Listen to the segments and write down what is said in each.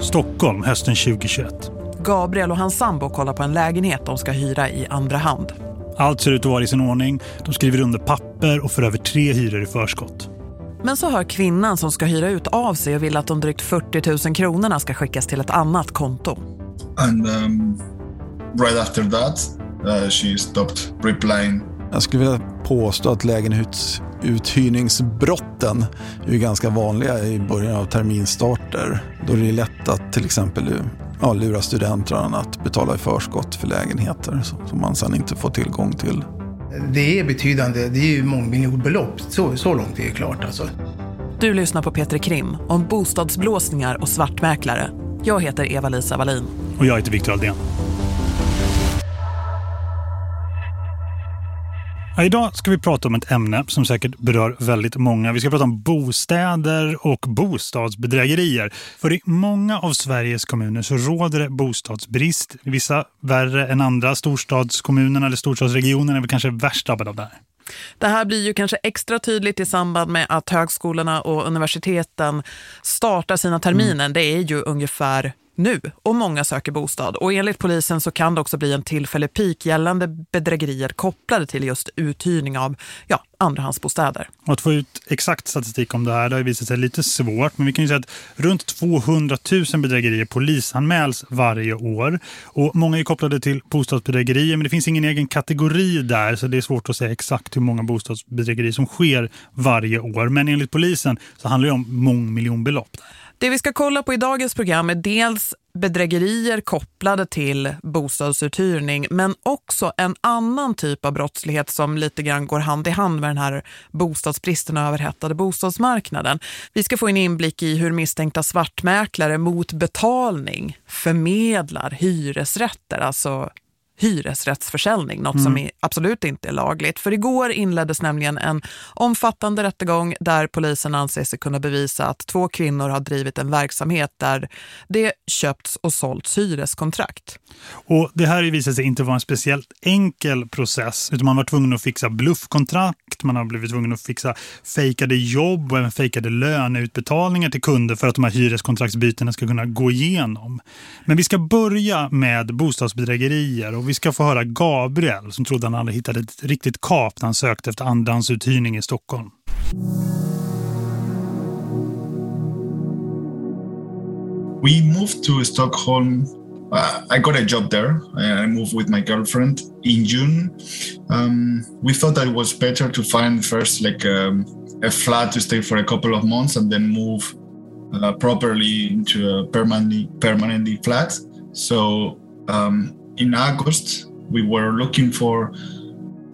Stockholm hösten 2021. Gabriel och hans sambo kollar på en lägenhet de ska hyra i andra hand. Allt ser ut att vara i sin ordning. De skriver under papper och för över tre hyror i förskott. Men så hör kvinnan som ska hyra ut av sig och vill att de drygt 40 000 kronorna ska skickas till ett annat konto. And um, right after that, uh, she stopped replying. Jag skulle vilja påstå att lägenhetsuthyrningsbrotten är ganska vanliga i början av terminstarter. Då är det lätt att till exempel ja, lura studenter att betala i förskott för lägenheter som man sedan inte får tillgång till. Det är betydande, det är ju mångmiljonbelopp, så, så långt är det klart alltså. Du lyssnar på Peter Krim om bostadsblåsningar och svartmäklare. Jag heter Eva-Lisa Wallin. Och jag heter Viktor Aldén. Ja, idag ska vi prata om ett ämne som säkert berör väldigt många. Vi ska prata om bostäder och bostadsbedrägerier. För i många av Sveriges kommuner så råder det bostadsbrist. Vissa värre än andra. Storstadskommunerna eller storstadsregionerna är väl kanske värst drabbade av det här. Det här blir ju kanske extra tydligt i samband med att högskolorna och universiteten startar sina terminer. Mm. Det är ju ungefär nu och många söker bostad. Och enligt polisen så kan det också bli en tillfällig peak gällande bedrägerier kopplade till just uthyrning av ja, andrahandsbostäder. Och att få ut exakt statistik om det här det har visat sig lite svårt. Men vi kan ju säga att runt 200 000 bedrägerier polisanmäls varje år. Och många är kopplade till bostadsbedrägerier men det finns ingen egen kategori där så det är svårt att säga exakt hur många bostadsbedrägerier som sker varje år. Men enligt polisen så handlar det om mångmiljonbelopp där. Det vi ska kolla på i dagens program är dels bedrägerier kopplade till bostadsuthyrning men också en annan typ av brottslighet som lite grann går hand i hand med den här bostadsbristen och överhettade bostadsmarknaden. Vi ska få en inblick i hur misstänkta svartmäklare mot betalning förmedlar hyresrätter, alltså hyresrättsförsäljning, något mm. som är absolut inte är lagligt. För igår inleddes nämligen en omfattande rättegång där polisen anser sig kunna bevisa att två kvinnor har drivit en verksamhet där det köpts och sålts hyreskontrakt. Och det här visar sig inte vara en speciellt enkel process utan man var tvungen att fixa bluffkontrakt, man har blivit tvungen att fixa fejkade jobb och även fejkade löneutbetalningar till kunder för att de här hyreskontraktsbytena ska kunna gå igenom. Men vi ska börja med bostadsbedrägerier och vi ska få höra Gabriel som trodde han hade hittat ett riktigt kap när han sökte efter i Stockholm. We moved to Stockholm. Uh, I got a job there. I moved with my girlfriend in June. Um, we thought that it was better to find first like um, a flat to stay for a couple of months and then move uh, properly into a permanently permanently flat. So um, in August, we were looking for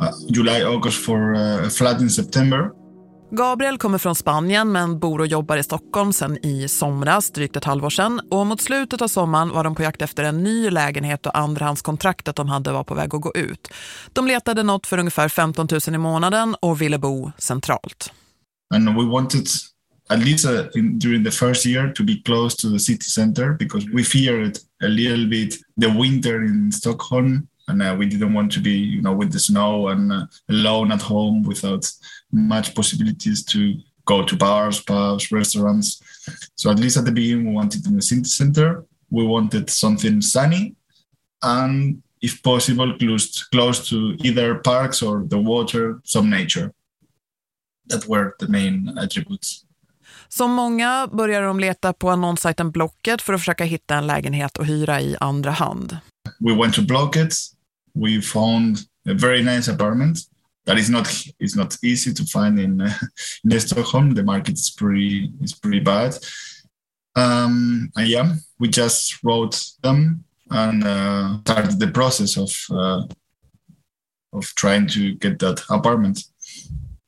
uh, July, August for uh, flat in September. Gabriel kommer från Spanien men bor och jobbar i Stockholm sedan i somras, drygt ett halvår sedan. Och mot slutet av sommaren var de på jakt efter en ny lägenhet och andrahandskontraktet de hade var på väg att gå ut. De letade något för ungefär 15 000 i månaden och ville bo centralt. And we wanted at least uh, in, during the first year to be close to the city center because we feared a little bit the winter in Stockholm and uh, we didn't want to be you know with the snow and uh, alone at home without much possibilities to go to bars pubs restaurants. So at least at the beginning we wanted in the city center. We wanted something sunny and if possible close, close to either parks or the water some nature. That were the main attributes Som många började de leta på annonssajten Blocket för att försöka hitta en lägenhet att hyra i andra hand. We went to Blocket. We found a very nice apartment that is not it's not easy to find in uh, in Stockholm. The market is pretty is pretty bad. Um, and yeah, we just wrote them and uh, started the process of uh, of trying to get that apartment.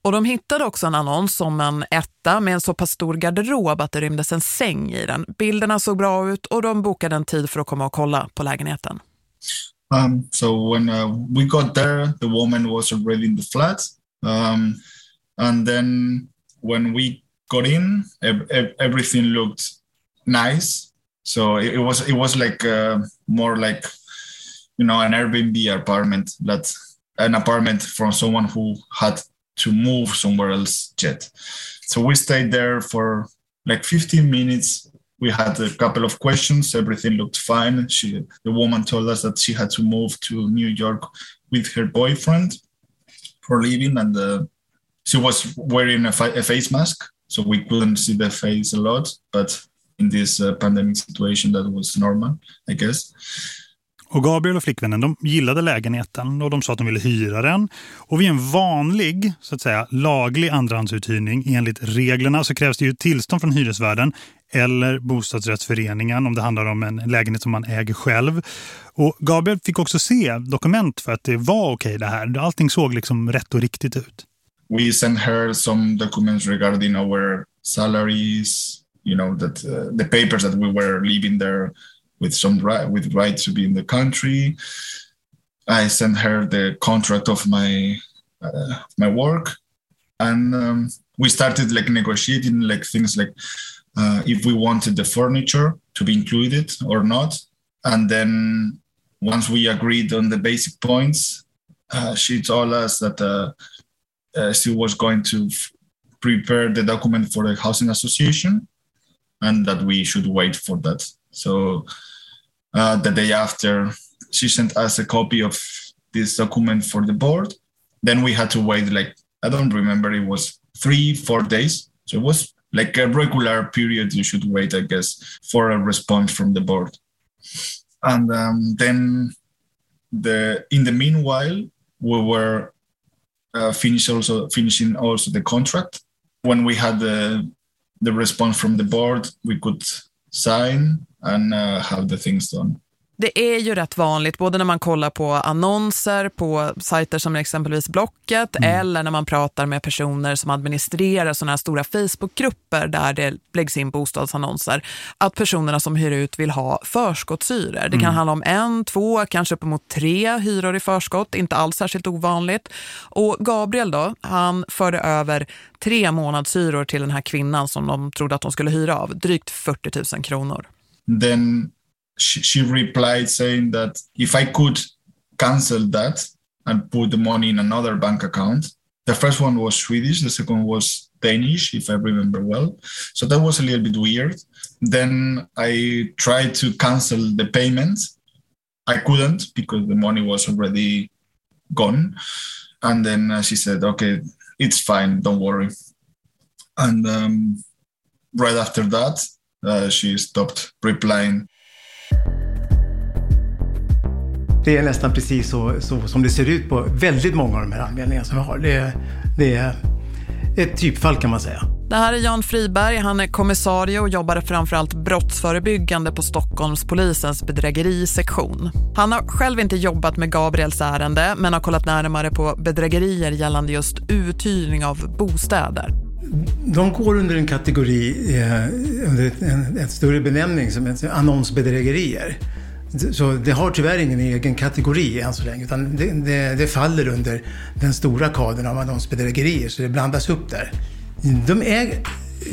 Och de hittade också en annons om en etta med en så pass stor garderob att det rymdes en säng i den. Bilderna såg bra ut och de bokade en tid för att komma och kolla på lägenheten. Um, so when uh, we got there, the woman was already in the flat. Um, and then when we got in, everything looked nice. So it, was it was like uh, more like you know an Airbnb apartment, that an apartment from someone who had to move somewhere else yet. So we stayed there for like 15 minutes we had a couple of questions. Everything looked fine. She, the woman told us that she had to move to New York with her boyfriend for living, and uh, she was wearing a, a, face mask, so we couldn't see the face a lot. But in this uh, pandemic situation, that was normal, I guess. Och Gabriel och flickvännen de gillade lägenheten och de sa att de ville hyra den. Och vid en vanlig, så att säga, laglig andrahandsuthyrning enligt reglerna så krävs det ju tillstånd från hyresvärden eller bostadsrättsföreningen om det handlar om en lägenhet som man äger själv. Och Gabriel fick också se dokument för att det var okej okay det här. Allting såg liksom rätt och riktigt ut. We sent her some documents regarding our salaries, you know, that uh, the papers that we were living there with some right with right to be in the country. I sent her the contract of my uh, my work, and um, we started like negotiating like things like uh, if we wanted the furniture to be included or not. And then once we agreed on the basic points, uh, she told us that uh, uh, she was going to f- prepare the document for the housing association and that we should wait for that. So uh, the day after, she sent us a copy of this document for the board. Then we had to wait like, I don't remember, it was three, four days. So it was like a regular period you should wait, I guess, for a response from the board. And um, then the in the meanwhile, we were uh, finish also finishing also the contract. When we had the the response from the board, we could sign and uh, have the things done. Det är ju rätt vanligt både när man kollar på annonser på sajter som exempelvis Blocket mm. eller när man pratar med personer som administrerar sådana här stora Facebookgrupper där det läggs in bostadsannonser att personerna som hyr ut vill ha förskottshyror. Det kan mm. handla om en, två, kanske uppemot tre hyror i förskott, inte alls särskilt ovanligt. Och Gabriel då, han förde över tre månadshyror till den här kvinnan som de trodde att de skulle hyra av, drygt 40 000 kronor. Then she, she replied saying that if I could cancel that and put the money in another bank account, the first one was Swedish, the second was Danish, if I remember well. So that was a little bit weird. Then I tried to cancel the payment. I couldn't because the money was already gone. And then she said, okay, it's fine, don't worry. And um, right after that, uh, she stopped replying Det är nästan precis så, så, som det ser ut på väldigt många av de här anmälningarna som vi har. Det, det är ett typfall kan man säga. Det här är Jan Friberg, han är kommissarie och jobbar framförallt brottsförebyggande på Stockholmspolisens bedrägerisektion. Han har själv inte jobbat med Gabriels ärende men har kollat närmare på bedrägerier gällande just uthyrning av bostäder. De går under en kategori, eh, under en, större benämning som annonsbedrägerier. Så det har tyvärr ingen egen kategori än så länge utan det, det, det faller under den stora kadern av annonsbedrägerier så det blandas upp där. De är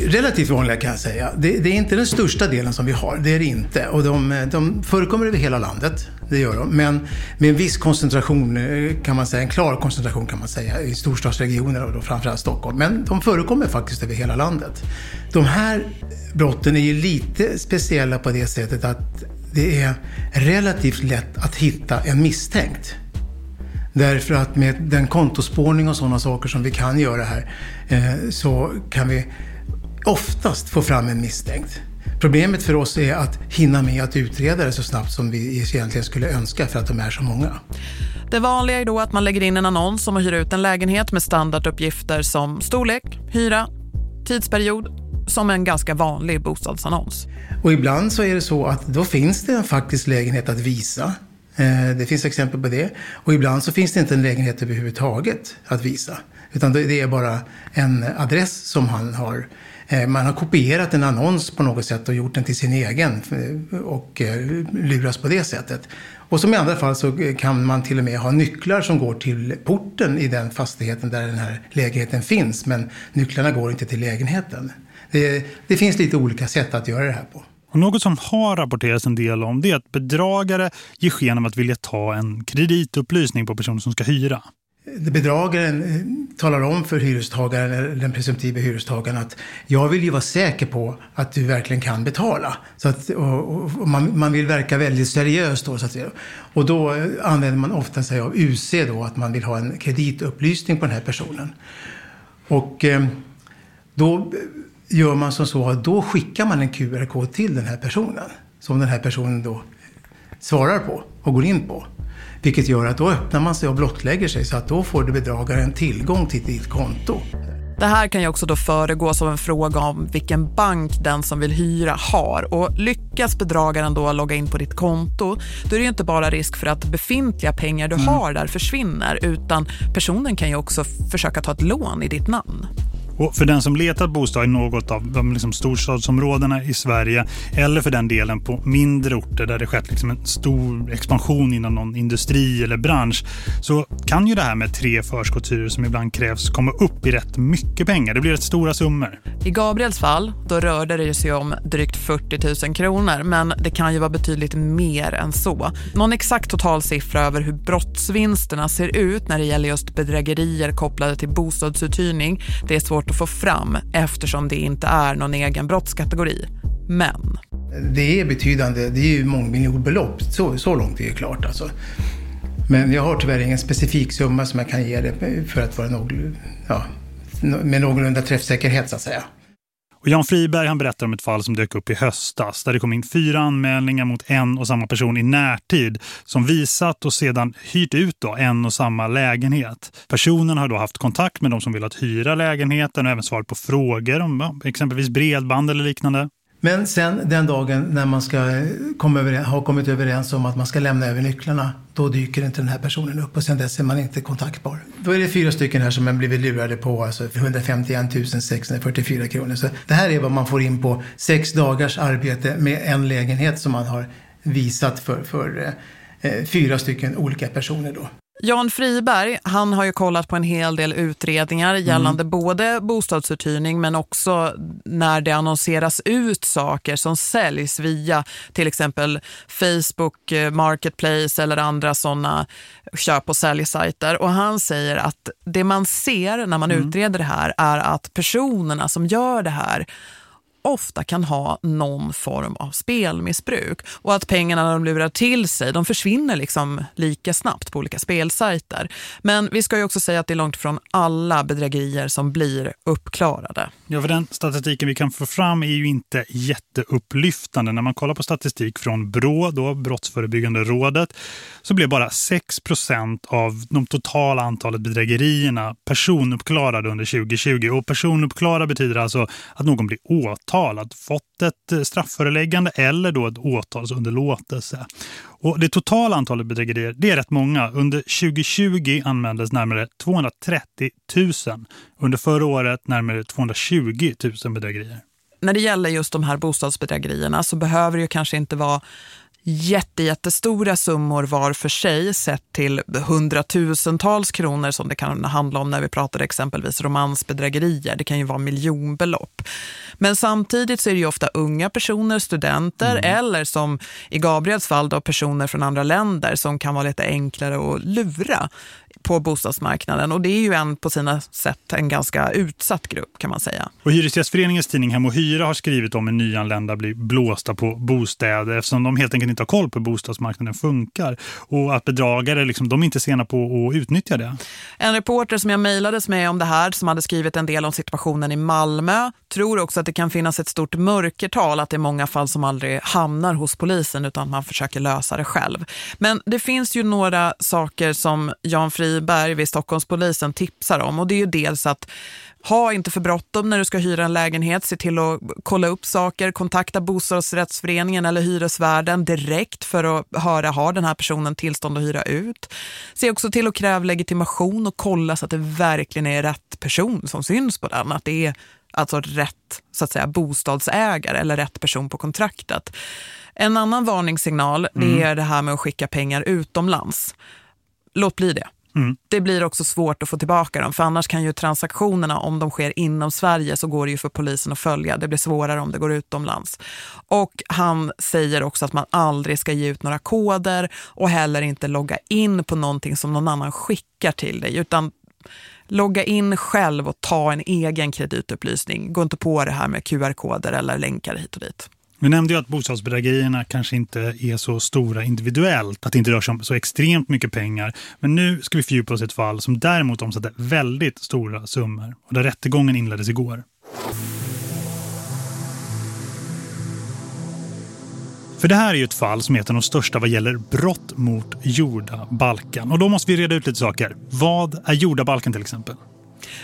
relativt vanliga kan jag säga. Det, det, är inte den största delen som vi har, det är det inte. Och de, de förekommer över hela landet, det gör de. Men med en viss koncentration eh, kan man säga, en klar koncentration kan man säga i storstadsregioner och då framförallt Stockholm. Men de förekommer faktiskt över hela landet. De här brotten är ju lite speciella på det sättet att det är relativt lätt att hitta en misstänkt. Därför att med den kontospårning och sådana saker som vi kan göra här eh, så kan vi oftast få fram en misstänkt. Problemet för oss är att hinna med att utreda det så snabbt som vi egentligen skulle önska för att de är så många. Det vanliga är då att man lägger in en annons om att hyra ut en lägenhet med standarduppgifter som storlek, hyra, tidsperiod som en ganska vanlig bostadsannons. Och ibland så är det så att då finns det en faktisk lägenhet att visa. Eh, det finns exempel på det. Och ibland så finns det inte en lägenhet överhuvudtaget att visa. Utan det är bara en adress som han har. Eh, man har kopierat en annons på något sätt och gjort den till sin egen eh, och eh, luras på det sättet. Och som i andra fall så kan man till och med ha nycklar som går till porten i den fastigheten där den här lägenheten finns. Men nycklarna går inte till lägenheten. Det, det finns lite olika sätt att göra det här på. Och något som har rapporterats en del om det är att bedragare ger sken av att vilja ta en kreditupplysning på personer som ska hyra. Eh, bedragaren eh, talar om för hyrestagaren eller den presumtive hyrestagaren att jag vill ju vara säker på att du verkligen kan betala. Så att, och, och man, man, vill verka väldigt seriös då så att säga. Och då eh, använder man ofta sig av UC då, att man vill ha en kreditupplysning på den här personen. Och eh, då gör man som så att då skickar man en QR-kod till den här personen. Som den här personen då svarar på och går in på. Vilket gör att då öppnar man sig och blottlägger sig så att då får du bedragaren tillgång till ditt konto. Det här kan ju också då föregås av en fråga om vilken bank den som vill hyra har. Och lyckas bedragaren då logga in på ditt konto, då är det inte bara risk för att befintliga pengar du mm. har där försvinner, utan personen kan ju också försöka ta ett lån i ditt namn. Och för den som letat bostad i något av de liksom storstadsområdena i Sverige eller för den delen på mindre orter där det skett liksom en stor expansion inom någon industri eller bransch så kan ju det här med tre förskottshyror som ibland krävs komma upp i rätt mycket pengar. Det blir rätt stora summor. I Gabriels fall då rörde det sig om drygt 40 000 kronor men det kan ju vara betydligt mer än så. Någon exakt totalsiffra över hur brottsvinsterna ser ut när det gäller just bedrägerier kopplade till bostadsuthyrning det är svårt svårt att få fram eftersom det inte är någon egen brottskategori. Men... Det är betydande, det är ju mångmiljonbelopp, så, så långt är det klart alltså. Men jag har tyvärr ingen specifik summa som jag kan ge det för att vara någorlunda, ja, med någorlunda träffsäkerhet så att säga. Och Jan Friberg han berättar om ett fall som dök upp i höstas där det kom in fyra anmälningar mot en och samma person i närtid som visat och sedan hyrt ut då en och samma lägenhet. Personen har då haft kontakt med de som vill att hyra lägenheten och även svarat på frågor om ja, exempelvis bredband eller liknande. Men sen den dagen när man ska komma överens, ha kommit överens om att man ska lämna över nycklarna, då dyker inte den här personen upp och sen dess är man inte kontaktbar. Då är det fyra stycken här som man blivit lurade på, alltså 151 644 kronor. Så det här är vad man får in på sex dagars arbete med en lägenhet som man har visat för, för eh, fyra stycken olika personer då. Jan Friberg, han har ju kollat på en hel del utredningar gällande mm. både bostadsuthyrning men också när det annonseras ut saker som säljs via till exempel Facebook eh, Marketplace eller andra sådana köp- och säljsajter. Och han säger att det man ser när man mm. utreder det här är att personerna som gör det här ofta kan ha någon form av spelmissbruk och att pengarna de lurar till sig de försvinner liksom lika snabbt på olika spelsajter. Men vi ska ju också säga att det är långt ifrån alla bedrägerier som blir uppklarade. Ja, för den statistiken vi kan få fram är ju inte jätteupplyftande. När man kollar på statistik från BRÅ, då, Brottsförebyggande rådet, så blev bara 6% av de totala antalet bedrägerierna personuppklarade under 2020. Och personuppklara betyder alltså att någon blir åtalad, fått ett eh, straffföreläggande eller då ett åtalsunderlåtelse. Och det totala antalet bedrägerier, det är rätt många. Under 2020 anmäldes närmare 230 000. Under förra året närmare 220 000 bedrägerier. När det gäller just de här bostadsbedrägerierna så behöver det ju kanske inte vara jätte, jättestora summor var för sig sett till hundratusentals kronor som det kan handla om när vi pratar exempelvis romansbedrägerier. Det kan ju vara miljonbelopp. Men samtidigt så är det ju ofta unga personer, studenter mm. eller som i Gabriels fall då personer från andra länder som kan vara lite enklare att lura på bostadsmarknaden och det är ju en på sina sätt en ganska utsatt grupp kan man säga. Och Hyresgästföreningens tidning Hem och Hyra har skrivit om en nyanlända blir blåsta på bostäder eftersom de helt enkelt inte har koll på hur bostadsmarknaden funkar och att bedragare liksom, de är inte sena på att utnyttja det. En reporter som jag mejlades med om det här som hade skrivit en del om situationen i Malmö tror också att det kan finnas ett stort mörkertal att det är många fall som aldrig hamnar hos polisen utan man försöker lösa det själv. Men det finns ju några saker som Jan Friberg vid Stockholmspolisen tipsar om och det är ju dels att ha inte för bråttom när du ska hyra en lägenhet. Se till att kolla upp saker. Kontakta bostadsrättsföreningen eller hyresvärden direkt för att höra, har den här personen tillstånd att hyra ut? Se också till att kräva legitimation och kolla så att det verkligen är rätt person som syns på den. Att det är alltså rätt så att säga, bostadsägare eller rätt person på kontraktet. En annan varningssignal mm. det är det här med att skicka pengar utomlands. Låt bli det. Mm. Det blir också svårt att få tillbaka dem för annars kan ju transaktionerna, om de sker inom Sverige så går det ju för polisen att följa. Det blir svårare om det går utomlands. Och han säger också att man aldrig ska ge ut några koder och heller inte logga in på någonting som någon annan skickar till dig utan logga in själv och ta en egen kreditupplysning. Gå inte på det här med QR-koder eller länkar hit och dit. Vi nämnde ju att bostadsbedrägerierna kanske inte är så stora individuellt, att det inte rör sig om så extremt mycket pengar. Men nu ska vi fördjupa oss i ett fall som däremot omsatte väldigt stora summor och där rättegången inleddes igår. För det här är ju ett fall som är ett av de största vad gäller brott mot jordabalken. Och då måste vi reda ut lite saker. Vad är jordabalken till exempel?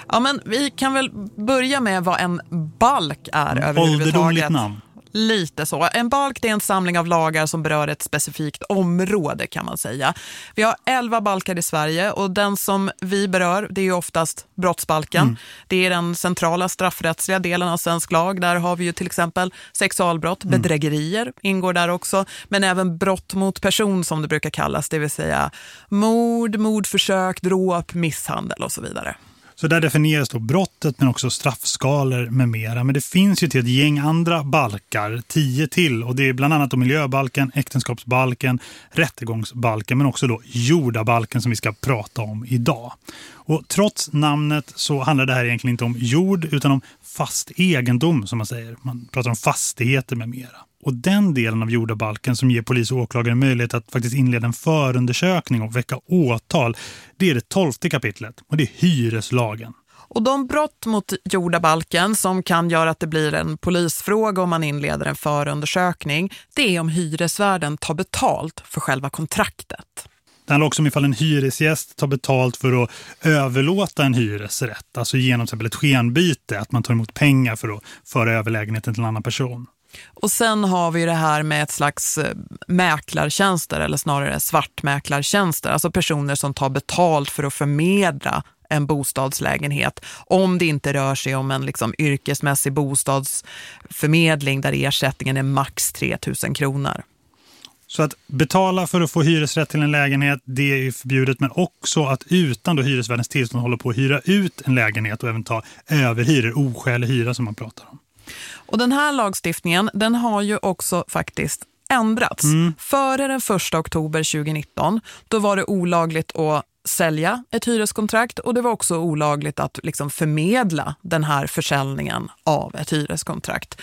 Ja men vi kan väl börja med vad en balk är mm, överhuvudtaget. Ålderdomligt namn. Lite så. En balk är en samling av lagar som berör ett specifikt område kan man säga. Vi har elva balkar i Sverige och den som vi berör det är oftast brottsbalken. Mm. Det är den centrala straffrättsliga delen av svensk lag. Där har vi ju till exempel sexualbrott, mm. bedrägerier ingår där också. Men även brott mot person som det brukar kallas, det vill säga mord, mordförsök, dråp, misshandel och så vidare. Så där definieras då brottet men också straffskalor med mera. Men det finns ju till ett gäng andra balkar, tio till. Och det är bland annat då miljöbalken, äktenskapsbalken, rättegångsbalken men också då jordabalken som vi ska prata om idag. Och trots namnet så handlar det här egentligen inte om jord utan om fast egendom som man säger. Man pratar om fastigheter med mera. Och den delen av jordabalken som ger polis och åklagare möjlighet att faktiskt inleda en förundersökning och väcka åtal, det är det tolfte kapitlet och det är hyreslagen. Och de brott mot jordabalken som kan göra att det blir en polisfråga om man inleder en förundersökning, det är om hyresvärden tar betalt för själva kontraktet. Det handlar också om ifall en hyresgäst tar betalt för att överlåta en hyresrätt, alltså genom till exempel ett skenbyte, att man tar emot pengar för att föra över lägenheten till en annan person. Och sen har vi det här med ett slags eh, mäklartjänster eller snarare svartmäklartjänster. Alltså personer som tar betalt för att förmedla en bostadslägenhet om det inte rör sig om en liksom yrkesmässig bostadsförmedling där ersättningen är max 3 000 kronor. Så att betala för att få hyresrätt till en lägenhet, det är förbjudet. Men också att utan då hyresvärdens tillstånd hålla på att hyra ut en lägenhet och även ta överhyror, oskälig hyra som man pratar om. Och den här lagstiftningen den har ju också faktiskt ändrats. Mm. Före den 1 oktober 2019 då var det olagligt att sälja ett hyreskontrakt och det var också olagligt att liksom förmedla den här försäljningen av ett hyreskontrakt.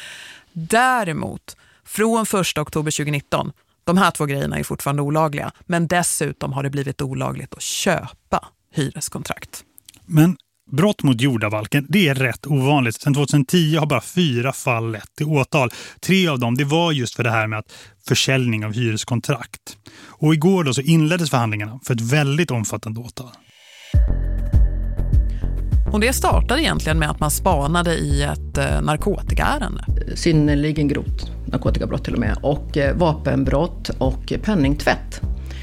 Däremot, från 1 oktober 2019, de här två grejerna är fortfarande olagliga men dessutom har det blivit olagligt att köpa hyreskontrakt. Men Brott mot jordabalken, det är rätt ovanligt. Sen 2010 har bara fyra fall lett till åtal. Tre av dem det var just för det här med att försäljning av hyreskontrakt. Och igår då så inleddes förhandlingarna för ett väldigt omfattande åtal. Och det startade egentligen med att man spanade i ett eh, narkotikaärende. Synnerligen grovt narkotikabrott till och med. Och eh, vapenbrott och penningtvätt.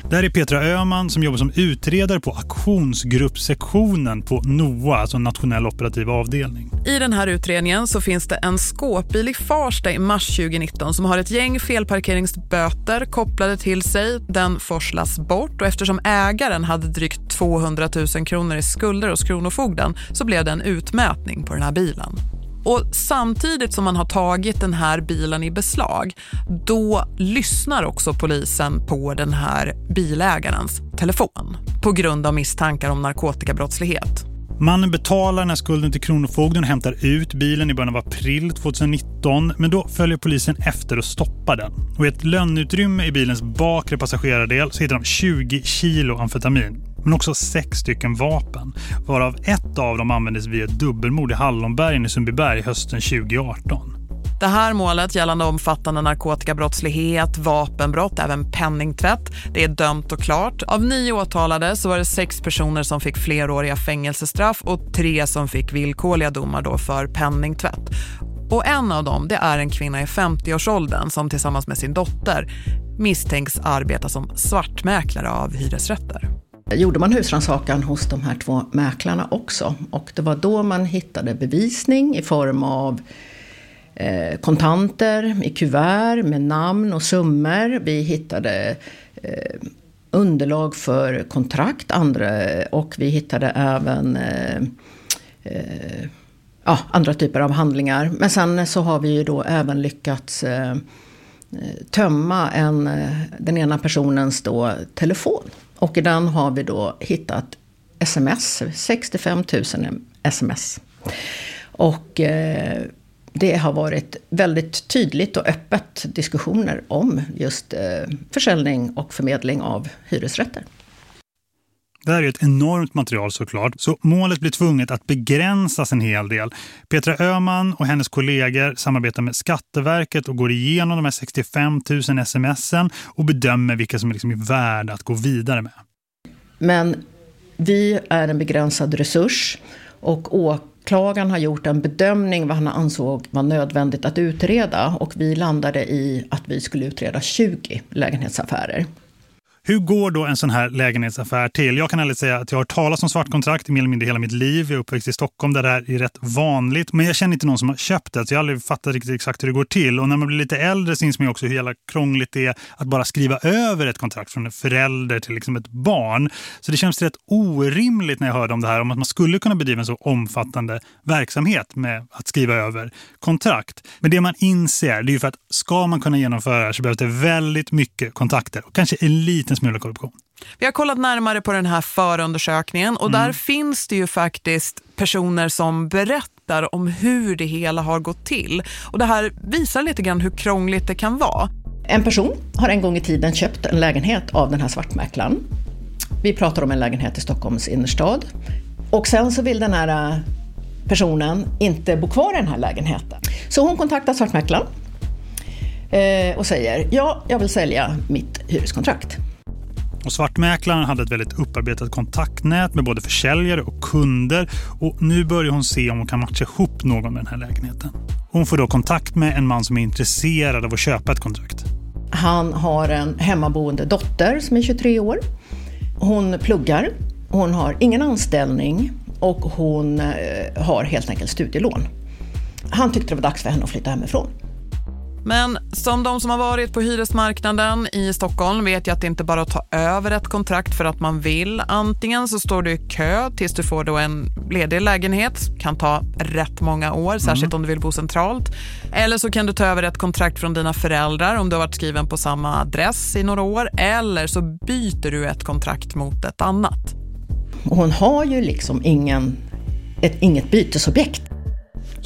Det här är Petra Öman som jobbar som utredare på aktionsgruppsektionen på NOA, alltså nationell operativ avdelning. I den här utredningen så finns det en skåpbil i Farsta i mars 2019 som har ett gäng felparkeringsböter kopplade till sig. Den forslas bort och eftersom ägaren hade drygt 200 000 kronor i skulder hos Kronofogden så blev det en utmätning på den här bilen. Och samtidigt som man har tagit den här bilen i beslag, då lyssnar också polisen på den här bilägarens telefon på grund av misstankar om narkotikabrottslighet. Mannen betalar den här skulden till Kronofogden och hämtar ut bilen i början av april 2019. Men då följer polisen efter och stoppar den. Och i ett lönnutrymme i bilens bakre passagerardel så hittar de 20 kilo amfetamin men också sex stycken vapen, varav ett av dem användes vid ett dubbelmord i Hallonbergen i Sundbyberg hösten 2018. Det här målet gällande omfattande narkotikabrottslighet, vapenbrott, även penningtvätt, det är dömt och klart. Av nio åtalade så var det sex personer som fick fleråriga fängelsestraff och tre som fick villkorliga domar då för penningtvätt. Och en av dem det är en kvinna i 50-årsåldern som tillsammans med sin dotter misstänks arbeta som svartmäklare av hyresrätter gjorde man husrannsakan hos de här två mäklarna också. Och det var då man hittade bevisning i form av eh, kontanter i kuvert med namn och summor. Vi hittade eh, underlag för kontrakt andra, och vi hittade även eh, eh, ja, andra typer av handlingar. Men sen så har vi ju då även lyckats eh, eh tömma en, eh, den ena personens då telefon. Och i den har vi då hittat sms, 65 000 sms. Och eh, det har varit väldigt tydligt och öppet diskussioner om just eh, försäljning och förmedling av hyresrätter. Det här är ett enormt material såklart, så målet blir tvunget att begränsas en hel del. Petra Öman och hennes kollegor samarbetar med Skatteverket och går igenom de här 65 000 sms'en och bedömer vilka som liksom är värda att gå vidare med. Men vi är en begränsad resurs och åklagaren har gjort en bedömning vad han ansåg var nödvändigt att utreda och vi landade i att vi skulle utreda 20 lägenhetsaffärer. Hur går då en sån här lägenhetsaffär till? Jag kan ärligt säga att jag har talat om svartkontrakt i mer eller mindre hela mitt liv. Jag är uppväxt i Stockholm där det här är rätt vanligt. Men jag känner inte någon som har köpt det så jag har aldrig fattat riktigt exakt hur det går till. Och när man blir lite äldre syns man också hur jävla krångligt det är att bara skriva över ett kontrakt från en förälder till liksom ett barn. Så det känns rätt orimligt när jag hörde om det här om att man skulle kunna bedriva en så omfattande verksamhet med att skriva över kontrakt. Men det man inser det är ju för att ska man kunna genomföra det här så behövs det väldigt mycket kontakter och kanske en liten liten smula korruption. Vi har kollat närmare på den här förundersökningen och mm. där finns det ju faktiskt personer som berättar om hur det hela har gått till. Och det här visar lite grann hur krångligt det kan vara. En person har en gång i tiden köpt en lägenhet av den här svartmäklaren. Vi pratar om en lägenhet i Stockholms innerstad. Och sen så vill den här äh, personen inte bo kvar i den här lägenheten. Så hon kontaktar svartmäklaren eh, och säger ja, jag vill sälja mitt hyreskontrakt. Och svartmäklaren hade ett väldigt upparbetat kontaktnät med både försäljare och kunder och nu börjar hon se om hon kan matcha ihop någon med den här lägenheten. Hon får då kontakt med en man som är intresserad av att köpa ett kontrakt. Han har en hemmaboende dotter som är 23 år. Hon pluggar, hon har ingen anställning och hon eh, har helt enkelt studielån. Han tyckte det var dags för henne att flytta hemifrån. Men som de som har varit på hyresmarknaden i Stockholm vet jag att det inte bara att ta över ett kontrakt för att man vill. Antingen så står du i kö tills du får då en ledig lägenhet. kan ta rätt många år, särskilt mm. om du vill bo centralt. Eller så kan du ta över ett kontrakt från dina föräldrar om du har varit skriven på samma adress i några år. Eller så byter du ett kontrakt mot ett annat. Hon har ju liksom ingen, ett, inget bytesobjekt.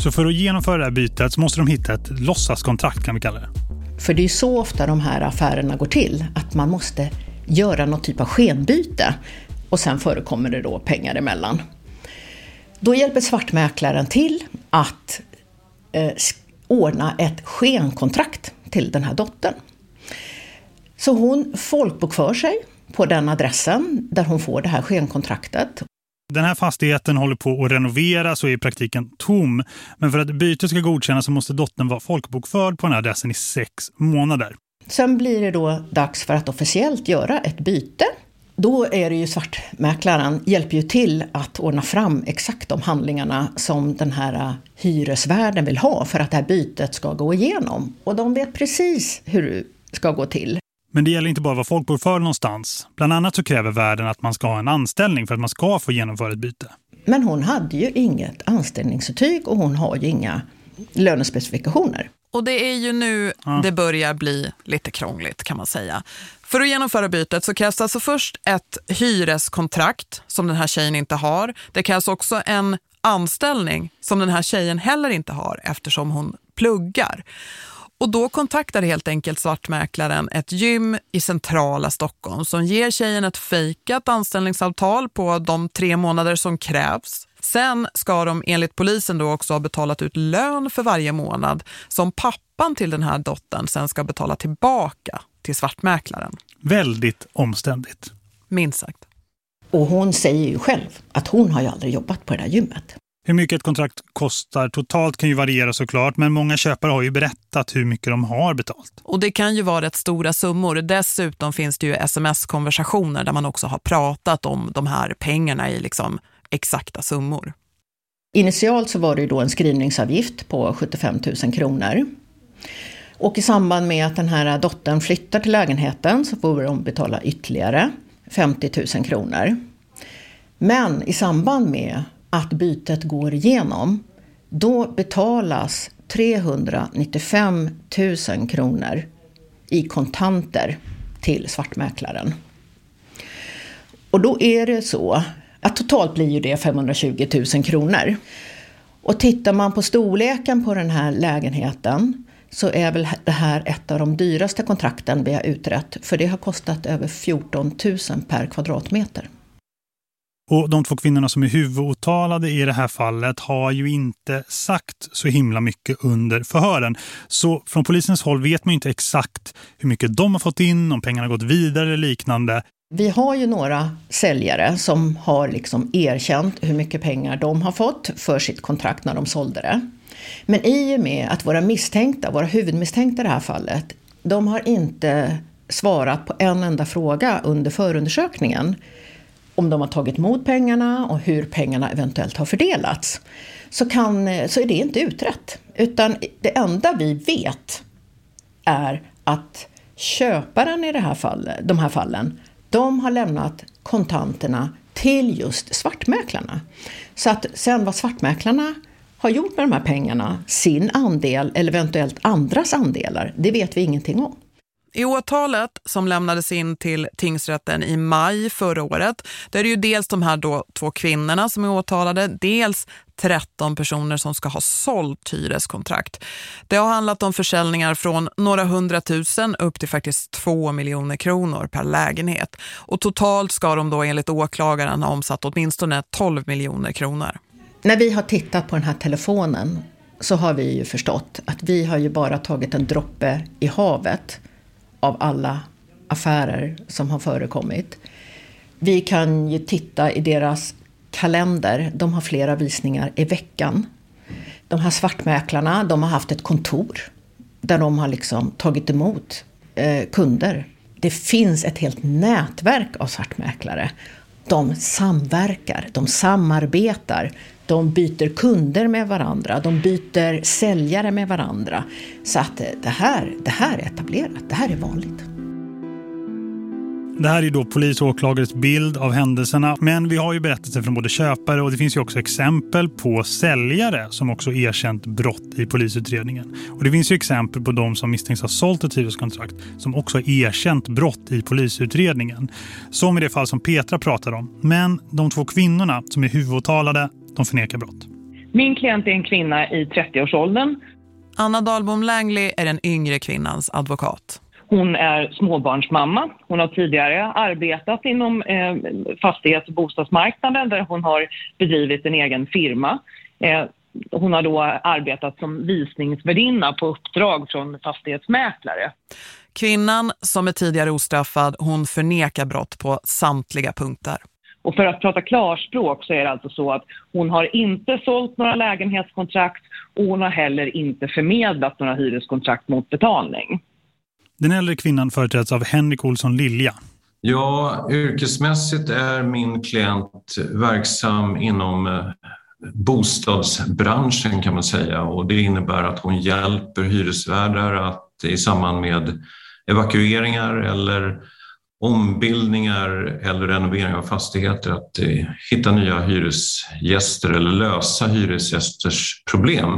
Så för att genomföra det här bytet så måste de hitta ett låtsaskontrakt kan vi kalla det. För det är så ofta de här affärerna går till, att man måste göra någon typ av skenbyte och sen förekommer det då pengar emellan. Då hjälper svartmäklaren till att eh, ordna ett skenkontrakt till den här dottern. Så hon folkbokför sig på den adressen där hon får det här skenkontraktet. Den här fastigheten håller på att renoveras och är i praktiken tom. Men för att bytet ska godkännas så måste dottern vara folkbokförd på den här adressen i sex månader. Sen blir det då dags för att officiellt göra ett byte. Då är det ju svartmäklaren hjälper ju till att ordna fram exakt de handlingarna som den här hyresvärden vill ha för att det här bytet ska gå igenom. Och de vet precis hur det ska gå till. Men det gäller inte bara vad folk bor för någonstans. Bland annat så kräver värden att man ska ha en anställning för att man ska få genomföra ett byte. Men hon hade ju inget anställningsutyg och hon har ju inga lönespecifikationer. Och det är ju nu ja. det börjar bli lite krångligt kan man säga. För att genomföra bytet så krävs alltså först ett hyreskontrakt som den här tjejen inte har. Det krävs också en anställning som den här tjejen heller inte har eftersom hon pluggar. Och då kontaktar helt enkelt svartmäklaren ett gym i centrala Stockholm som ger tjejen ett fejkat anställningsavtal på de tre månader som krävs. Sen ska de enligt polisen då också ha betalat ut lön för varje månad som pappan till den här dottern sen ska betala tillbaka till svartmäklaren. Väldigt omständigt. Minst sagt. Och hon säger ju själv att hon har ju aldrig jobbat på det där gymmet. Hur mycket ett kontrakt kostar totalt kan ju variera såklart, men många köpare har ju berättat hur mycket de har betalt. Och det kan ju vara rätt stora summor. Dessutom finns det ju sms-konversationer där man också har pratat om de här pengarna i liksom exakta summor. Initialt så var det ju då en skrivningsavgift på 75 000 kronor. Och i samband med att den här dottern flyttar till lägenheten så får de betala ytterligare 50 000 kronor. Men i samband med att bytet går igenom, då betalas 395 000 kronor i kontanter till svartmäklaren. Och då är det så att totalt blir ju det 520 000 kronor. Och tittar man på storleken på den här lägenheten så är väl det här ett av de dyraste kontrakten vi har utrett. För det har kostat över 14 000 per kvadratmeter. Och de två kvinnorna som är huvudåtalade i det här fallet har ju inte sagt så himla mycket under förhören. Så från polisens håll vet man inte exakt hur mycket de har fått in, om pengarna har gått vidare eller liknande. Vi har ju några säljare som har liksom erkänt hur mycket pengar de har fått för sitt kontrakt när de sålde det. Men i och med att våra misstänkta, våra huvudmisstänkta i det här fallet, de har inte svarat på en enda fråga under förundersökningen om de har tagit emot pengarna och hur pengarna eventuellt har fördelats, så, kan, så är det inte utrett. Utan det enda vi vet är att köparen i det här fallet, de här fallen, de har lämnat kontanterna till just svartmäklarna. Så att sen vad svartmäklarna har gjort med de här pengarna, sin andel eller eventuellt andras andelar, det vet vi ingenting om. I åtalet som lämnades in till tingsrätten i maj förra året, där är det ju dels de här då två kvinnorna som är åtalade, dels 13 personer som ska ha sålt hyreskontrakt. Det har handlat om försäljningar från några hundratusen upp till faktiskt två miljoner kronor per lägenhet. Och totalt ska de då enligt åklagaren ha omsatt åtminstone 12 miljoner kronor. När vi har tittat på den här telefonen så har vi ju förstått att vi har ju bara tagit en droppe i havet av alla affärer som har förekommit. Vi kan ju titta i deras kalender. De har flera visningar i veckan. De här svartmäklarna, de har haft ett kontor där de har liksom tagit emot eh, kunder. Det finns ett helt nätverk av svartmäklare. De samverkar, de samarbetar, de byter kunder med varandra, de byter säljare med varandra. Så att eh, det här, det här är etablerat, det här är vanligt. Det här är då polis och åklagares bild av händelserna. Men vi har ju berättelser från både köpare och det finns ju också exempel på säljare som också erkänt brott i polisutredningen. Och det finns ju exempel på de som misstänks ha sålt ett hyreskontrakt som också har erkänt brott i polisutredningen. Som i det fall som Petra pratar om. Men de två kvinnorna som är huvudåtalade de förnekar brott. Min klient är en kvinna i 30-årsåldern. Anna Dahlbom Langley är den yngre kvinnans advokat. Hon är småbarnsmamma. Hon har tidigare arbetat inom eh, fastighets- och bostadsmarknaden där hon har bedrivit en egen firma. Eh, hon har då arbetat som visningsvärdinna på uppdrag från fastighetsmäklare. Kvinnan som är tidigare ostraffad, hon förnekar brott på samtliga punkter. Och för att prata klarspråk så är det alltså så att hon har inte sålt några lägenhetskontrakt och hon har heller inte förmedlat några hyreskontrakt mot betalning. Den äldre kvinnan företräds av Henrik Olsson Lilja. Ja, yrkesmässigt är min klient verksam inom eh, bostadsbranschen kan man säga och det innebär att hon hjälper hyresvärdar att i samband med evakueringar eller ombildningar eller renovering av fastigheter att eh, hitta nya hyresgäster eller lösa hyresgästers problem.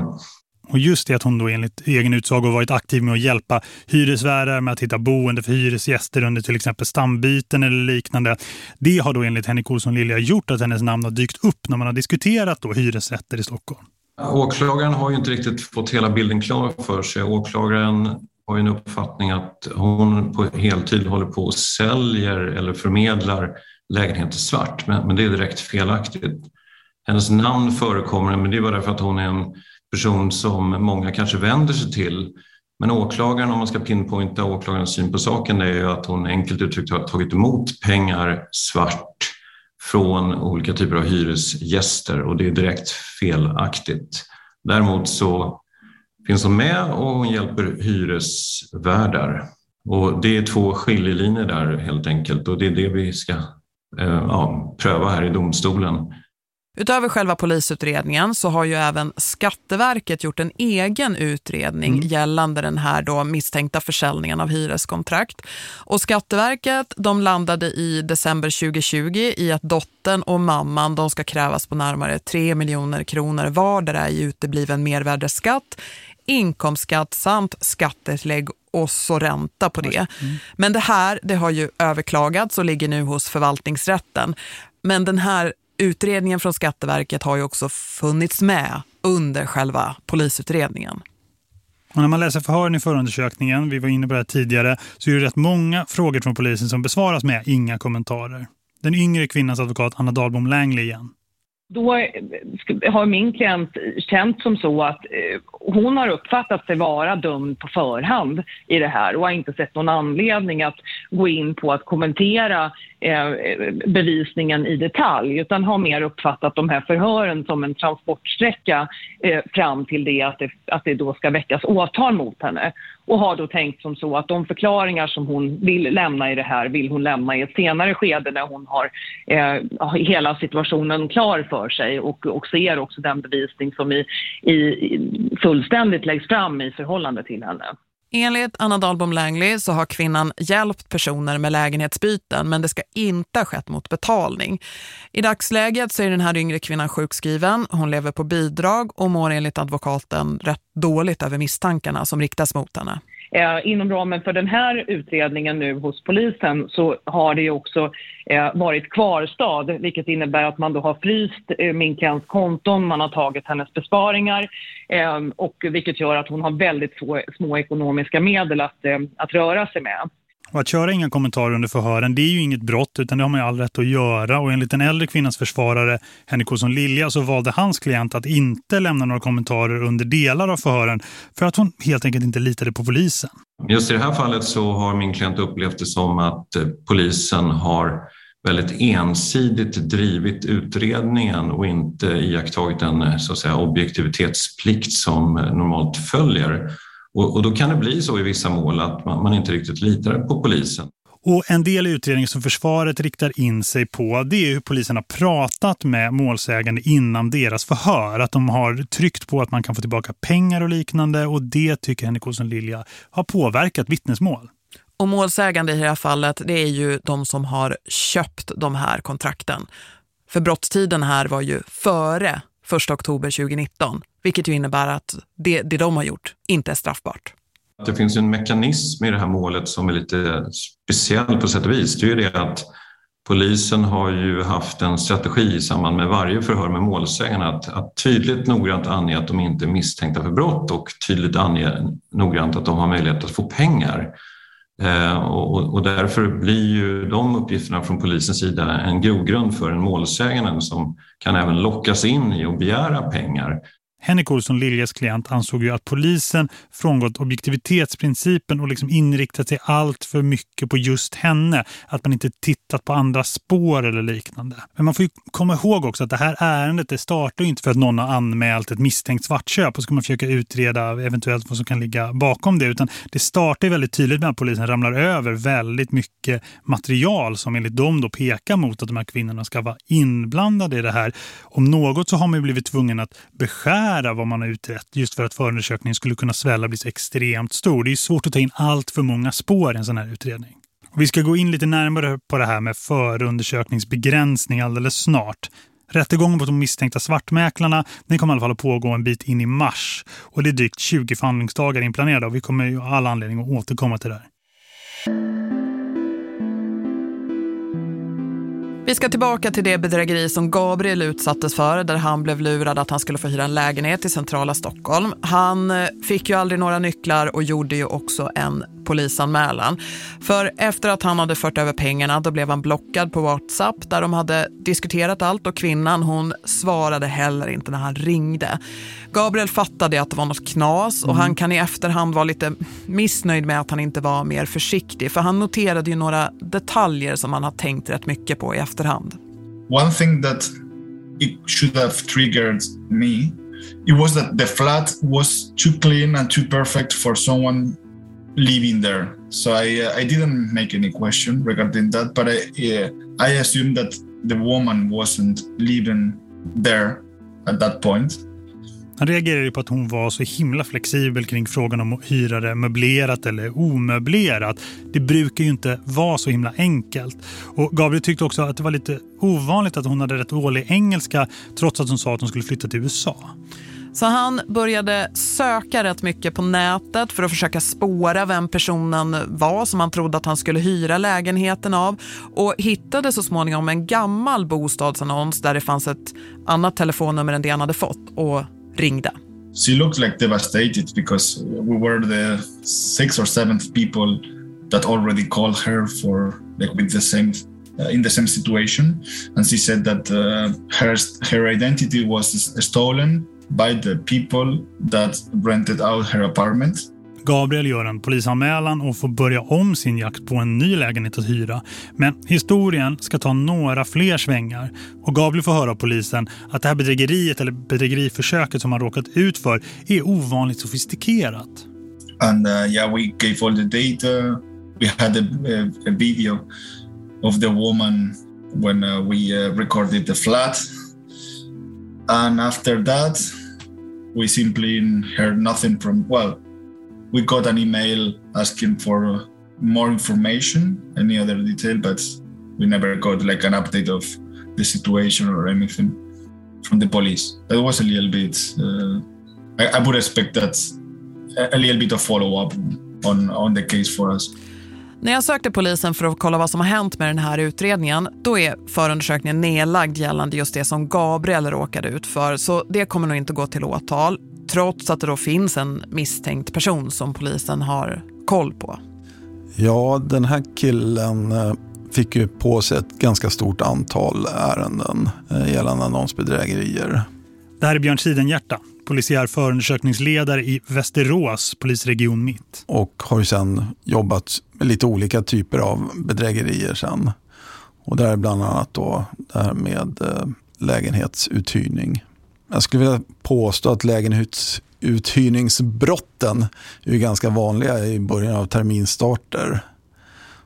Och just det att hon då enligt egen utsago varit aktiv med att hjälpa hyresvärdar med att hitta boende för hyresgäster under till exempel stambyten eller liknande. Det har då enligt Henrik Olsson Lilja gjort att hennes namn har dykt upp när man har diskuterat då hyresrätter i Stockholm. Åklagaren har ju inte riktigt fått hela bilden klar för sig. Åklagaren har en uppfattning att hon på heltid håller på och säljer eller förmedlar lägenheter svart, men, men det är direkt felaktigt. Hennes namn förekommer, men det är bara därför att hon är en person som många kanske vänder sig till. Men åklagaren, om man ska pinpointa åklagarens syn på saken, är ju att hon enkelt uttryckt har tagit emot pengar svart från olika typer av hyresgäster och det är direkt felaktigt. Däremot så finns hon med och hon hjälper hyresvärdar. Och det är två skiljelinjer där helt enkelt och det är det vi ska eh, ja, pröva här i domstolen. Utöver själva polisutredningen så har ju även Skatteverket gjort en egen utredning mm. gällande den här då misstänkta försäljningen av hyreskontrakt. Och Skatteverket de landade i december 2020 i att dottern och mamman de ska krävas på närmare 3 miljoner kronor vardera i utebliven mervärdeskatt, inkomstskatt samt skattetillägg och så ränta på det. Mm. Men det här det har ju överklagats och ligger nu hos förvaltningsrätten. Men den här utredningen från Skatteverket har ju också funnits med under själva polisutredningen. Och när man läser förhören i förundersökningen, vi var inne på det tidigare, så är det rätt många frågor från polisen som besvaras med inga kommentarer. Den yngre kvinnans advokat Anna Dahlbom Langley igen. Då eh, har min klient känt som så att eh, hon har uppfattat sig vara dömd på förhand i det här och har inte sett någon anledning att gå in på att kommentera Eh, bevisningen i detalj utan har mer uppfattat de här förhören som en transportsträcka eh, fram till det att, det att det då ska väckas åtal mot henne och har då tänkt som så att de förklaringar som hon vill lämna i det här vill hon lämna i ett senare skede när hon har eh, hela situationen klar för sig och, och ser också den bevisning som i, i, fullständigt läggs fram i förhållande till henne. Enligt Anna Dahlbom Langley så har kvinnan hjälpt personer med lägenhetsbyten men det ska inte ha skett mot betalning. I dagsläget så är den här yngre kvinnan sjukskriven, hon lever på bidrag och mår enligt advokaten rätt dåligt över misstankarna som riktas mot henne. Eh, inom ramen för den här utredningen nu hos polisen så har det ju också eh, varit kvarstad vilket innebär att man då har fryst eh, Minkens konton, man har tagit hennes besparingar eh, och vilket gör att hon har väldigt små, små ekonomiska medel att, eh, att röra sig med. Och att köra inga kommentarer under förhören, det är ju inget brott utan det har man ju all rätt att göra. Och enligt den äldre kvinnans försvarare, Henrik Olsson Lilja, så valde hans klient att inte lämna några kommentarer under delar av förhören för att hon helt enkelt inte litade på polisen. Just i det här fallet så har min klient upplevt det som att eh, polisen har väldigt ensidigt drivit utredningen och inte iakttagit den eh, så att säga, objektivitetsplikt som eh, normalt följer. Och, och, då kan det bli så i vissa mål att man, man inte riktigt litar på polisen. Och en del i utredningen som försvaret riktar in sig på det är hur polisen har pratat med målsägande innan deras förhör. Att de har tryckt på att man kan få tillbaka pengar och liknande och det tycker Henrik Olsson Lilja har påverkat vittnesmål. Och målsägande i det här fallet det är ju de som har köpt de här kontrakten. För brottstiden här var ju före 1 oktober 2019. Vilket ju innebär att det, det de har gjort inte är straffbart. Det finns en mekanism i det här målet som är lite speciell på sätt och vis. Det är ju det att polisen har ju haft en strategi i samband med varje förhör med målsägarna att, att tydligt noggrant ange att de inte är misstänkta för brott och tydligt ange noggrant att de har möjlighet att få pengar. Eh, och, och, därför blir ju de uppgifterna från polisens sida en grogrund för en målsägande som kan även lockas in i att begära pengar. Henrik Olsson Liljas klient ansåg ju att polisen frångått objektivitetsprincipen och liksom inriktat sig allt för mycket på just henne. Att man inte tittat på andra spår eller liknande. Men man får ju komma ihåg också att det här ärendet det startar ju inte för att någon har anmält ett misstänkt svartköp och ska man försöka utreda eventuellt vad som kan ligga bakom det. Utan det startar ju väldigt tydligt med att polisen ramlar över väldigt mycket material som enligt dem då pekar mot att de här kvinnorna ska vara inblandade i det här. Om något så har man ju blivit tvungen att beskära nära vad man har utrett just för att förundersökningen skulle kunna svälla och bli så extremt stor. Det är svårt att ta in allt för många spår i en sån här utredning. Och vi ska gå in lite närmare på det här med förundersökningsbegränsning alldeles snart. Rättegången mot de misstänkta svartmäklarna den kommer i alla fall att pågå en bit in i mars. Och det är drygt 20 förhandlingsdagar inplanerade och vi kommer ju ha alla anledning att återkomma till det här. Vi ska tillbaka till det bedrägeri som Gabriel utsattes för där han blev lurad att han skulle få hyra en lägenhet i centrala Stockholm. Han eh, fick ju aldrig några nycklar och gjorde ju också en polisanmälan. För efter att han hade fört över pengarna då blev han blockad på WhatsApp där de hade diskuterat allt och kvinnan hon svarade heller inte när han ringde. Gabriel fattade att det var något knas och mm. han kan i efterhand vara lite missnöjd med att han inte var mer försiktig för han noterade ju några detaljer som han har tänkt rätt mycket på i efterhand. One thing that it should have triggered me it was that the flat was too clean and too perfect for someone living there. So I uh, I didn't make any question regarding that, but I uh, I assumed that the woman wasn't living there at that point. Han reagerade på att hon var så himla flexibel kring frågan om att hyra det möblerat eller omöblerat. Det brukar ju inte vara så himla enkelt. Och Gabriel tyckte också att det var lite ovanligt att hon hade rätt dålig engelska trots att hon sa att hon skulle flytta till USA. Så han började söka rätt mycket på nätet för att försöka spåra vem personen var som han trodde att han skulle hyra lägenheten av och hittade så småningom en gammal bostadsannons där det fanns ett annat telefonnummer än det han hade fått och ringde. She looked like devastated because we were the sixth or seventh people that already called her for like with the same uh, in the same situation and she said that uh, her her identity was stolen by the people that rented out her apartment. Gabriel gör en polisanmälan och får börja om sin jakt på en ny lägenhet att hyra. Men historien ska ta några fler svängar. Och Gabriel får höra av polisen att det här bedrägeriet eller bedrägeriförsöket som han råkat ut för är ovanligt sofistikerat. And uh, yeah, we gave all the data. We had a, a, video of the woman when uh, we uh, recorded the flat. And after that, we simply heard nothing from, well, we got an email asking for more information, any other detail, but we never got like an update of the situation or anything from the police. That was a little bit, uh, I, I, would expect that a, little bit of follow up on, on the case for us. När jag sökte polisen för att kolla vad som har hänt med den här utredningen, då är förundersökningen nedlagd gällande just det som Gabriel råkade ut för. Så det kommer nog inte gå till åtal, trots att det då finns en misstänkt person som polisen har koll på. Ja, den här killen eh, fick ju på sig ett ganska stort antal ärenden eh, gällande annonsbedrägerier. Det här är Björn Sidenhjärta, polisiär förundersökningsledare i Västerås polisregion Mitt. Och har ju sedan jobbat med lite olika typer av bedrägerier sen. Och där är bland annat då det här med eh, lägenhetsuthyrning. Jag skulle vilja påstå att lägenhetsuthyrningsbrotten är ganska vanliga i början av terminstarter.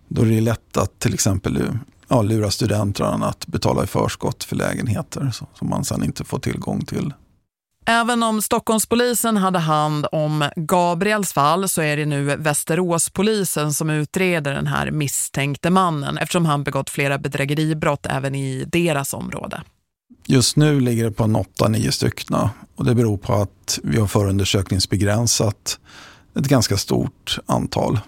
Då är det lätt att till exempel ja, lura studenterna att betala i förskott för lägenheter som man sedan inte får tillgång till. Även om Stockholmspolisen hade hand om Gabriels fall så är det nu Västeråspolisen som utreder den här misstänkte mannen eftersom han begått flera bedrägeribrott även i deras område. Just nu ligger det på en 8-9 stycken och det beror på att vi har förundersökningsbegränsat ett ganska stort antal,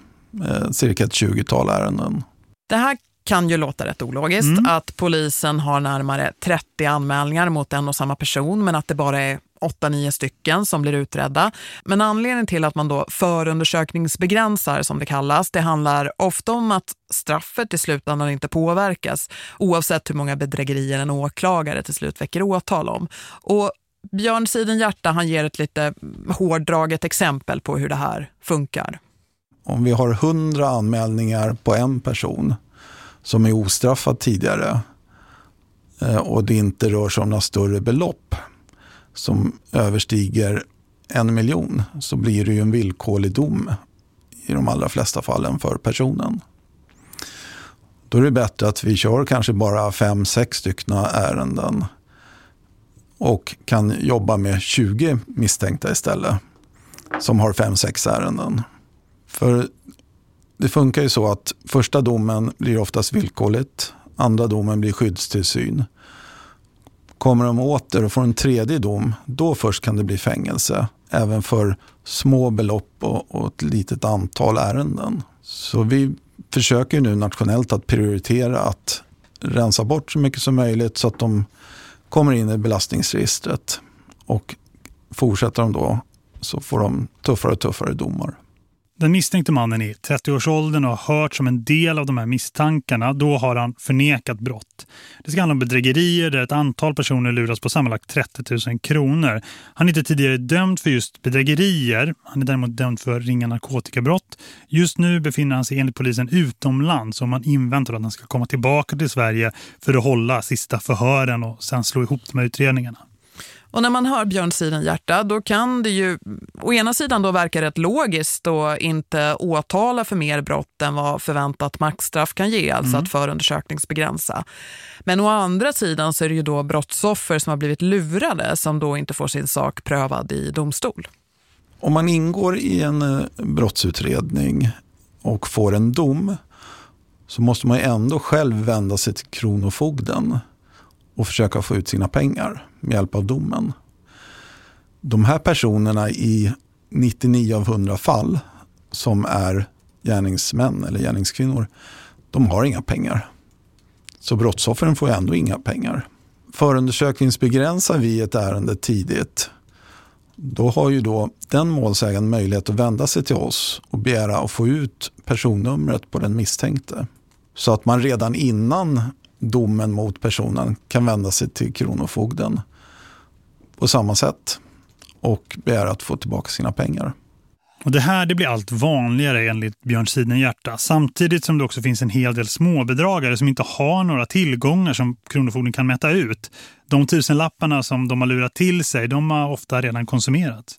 eh, cirka ett 20-tal ärenden. Det här kan ju låta rätt ologiskt mm. att polisen har närmare 30 anmälningar mot en och samma person men att det bara är 8-9 stycken som blir utredda. Men anledningen till att man då förundersökningsbegränsar som det kallas, det handlar ofta om att straffet i slutändan inte påverkas oavsett hur många bedrägerier en åklagare till slut väcker åtal om. Och Björn Sidenhjärta han ger ett lite hårdraget exempel på hur det här funkar. Om vi har 100 anmälningar på en person som är ostraffad tidigare eh, och det inte rör sig om några större belopp som överstiger en miljon så blir det ju en villkorlig dom i de allra flesta fallen för personen. Då är det bättre att vi kör kanske bara fem, sex stycken ärenden och kan jobba med 20 misstänkta istället som har fem, sex ärenden. För det funkar ju så att första domen blir oftast villkorligt, andra domen blir skyddstillsyn Kommer de åter och får en tredje dom, då först kan det bli fängelse. Även för små belopp och, och ett litet antal ärenden. Så vi försöker nu nationellt att prioritera att rensa bort så mycket som möjligt så att de kommer in i belastningsregistret. Och fortsätter de då så får de tuffare och tuffare domar. Den misstänkte mannen är 30-årsåldern och har hört som en del av de här misstankarna. Då har han förnekat brott. Det ska handla om bedrägerier där ett antal personer luras på sammanlagt 30 000 kronor. Han är inte tidigare dömd för just bedrägerier. Han är däremot dömd för ringa narkotikabrott. Just nu befinner han sig enligt polisen utomlands och man inväntar att han ska komma tillbaka till Sverige för att hålla sista förhören och sen slå ihop de här utredningarna. Och när man hör Björn Sidenhjärta då kan det ju å ena sidan då verka rätt logiskt och inte åtala för mer brott än vad förväntat maxstraff kan ge, alltså mm. att förundersökningsbegränsa. Men å andra sidan så är det ju då brottsoffer som har blivit lurade som då inte får sin sak prövad i domstol. Om man ingår i en eh, brottsutredning och får en dom så måste man ändå själv vända sig till Kronofogden och försöka få ut sina pengar med hjälp av domen. De här personerna i 99 av 100 fall som är gärningsmän eller gärningskvinnor, de har inga pengar. Så brottsoffren får ändå inga pengar. Förundersökningsbegränsar vi ett ärende tidigt, då har ju då den målsäganden möjlighet att vända sig till oss och begära att få ut personnumret på den misstänkte. Så att man redan innan domen mot personen kan vända sig till Kronofogden på samma sätt och begära att få tillbaka sina pengar. Och det här det blir allt vanligare enligt Björn Sidenhjärta. Samtidigt som det också finns en hel del småbedragare som inte har några tillgångar som Kronofogden kan mäta ut. De tusenlapparna som de har lurat till sig, de har ofta redan konsumerats.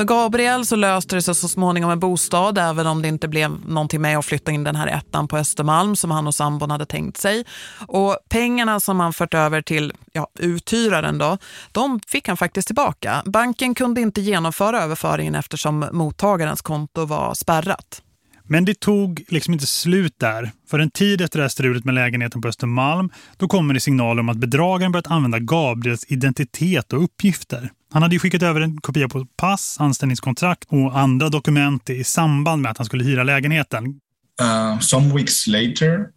För Gabriel så löste det sig så småningom en bostad även om det inte blev någonting med att flytta in den här ettan på Östermalm som han och sambon hade tänkt sig. Och pengarna som han fört över till ja, uthyraren då, de fick han faktiskt tillbaka. Banken kunde inte genomföra överföringen eftersom mottagarens konto var spärrat. Men det tog liksom inte slut där. För en tid efter det här strulet med lägenheten på Östermalm då kommer det signaler om att bedragaren börjat använda Gabriels identitet och uppgifter. Han hade ju skickat över en kopia på pass, anställningskontrakt och andra dokument i samband med att han skulle hyra lägenheten. Uh, some weeks later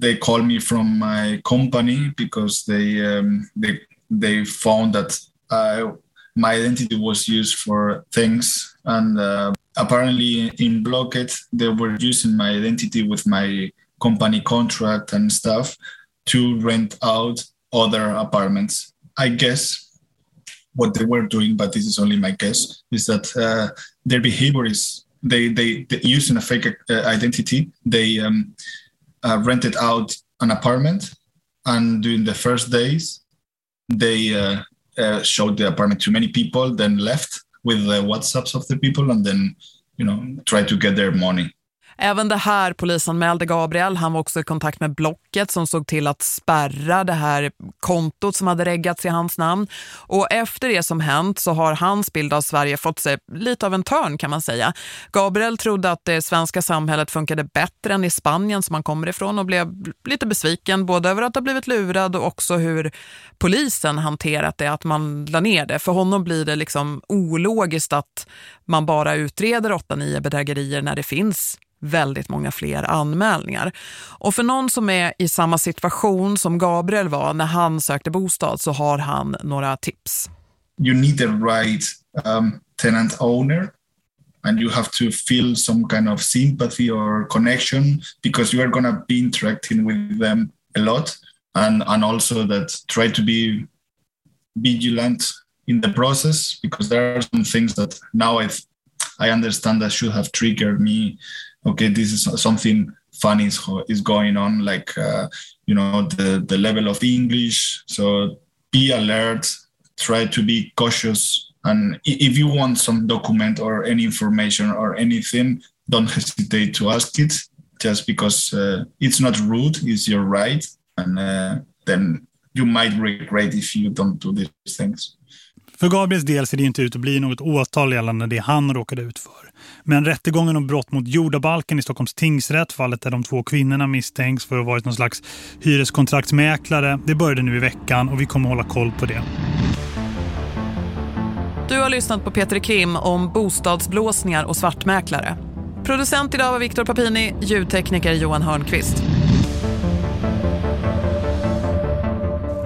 they called me from my company because they um, they they found that uh, my identity was used for things and uh, apparently in Blocket they were using my identity with my company contract and stuff to rent out other apartments. I guess what they were doing, but this is only my guess, is that uh, their behavior is they they, they using a fake uh, identity. They um, uh, rented out an apartment, and during the first days, they uh, uh, showed the apartment to many people, then left with the WhatsApps of the people, and then you know try to get their money. Även det här polisanmälde Gabriel. Han var också i kontakt med Blocket som såg till att spärra det här kontot som hade reggats i hans namn. Och efter det som hänt så har hans bild av Sverige fått sig lite av en törn kan man säga. Gabriel trodde att det svenska samhället funkade bättre än i Spanien som han kommer ifrån och blev lite besviken både över att ha blivit lurad och också hur polisen hanterat det, att man la ner det. För honom blir det liksom ologiskt att man bara utreder 8-9 bedrägerier när det finns väldigt många fler anmälningar. Och för någon som är i samma situation som Gabriel var när han sökte bostad så har han några tips. You need the right um, tenant owner and you have to feel some kind of sympathy or connection because you are going to be interacting with them a lot and and also that try to be vigilant in the process because there are some things that now I I understand that should have triggered me okay this is something funny is, is going on like uh, you know the the level of english. So be alert try to be cautious and if you want some document or any information or anything don't hesitate to ask it just because uh, it's not rude it's your right and uh, then you might regret if you don't do these things För Gabriels del ser det inte ut att bli något åtal gällande det han råkade ut för. Men rättegången om brott mot jordabalken i Stockholms tingsrätt, fallet där de två kvinnorna misstänks för att ha varit någon slags hyreskontraktsmäklare, det började nu i veckan och vi kommer hålla koll på det. Du har lyssnat på Peter Krim om bostadsblåsningar och svartmäklare. Producent idag var Viktor Papini, ljudtekniker Johan Hörnqvist.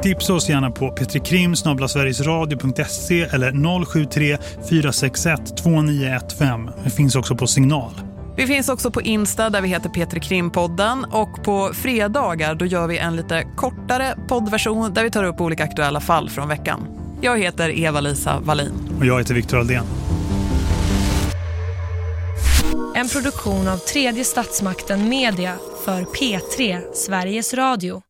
Tipsa oss gärna på petrikrim sverigesradio.se eller 073 461 2915. Det finns också på signal. Vi finns också på Insta där vi heter Petri Krimpodden och på fredagar då gör vi en lite kortare poddversion där vi tar upp olika aktuella fall från veckan. Jag heter Eva-Lisa Wallin. Och jag heter Viktor Aldén. En produktion av tredje statsmakten Media för P3, Sveriges Radio.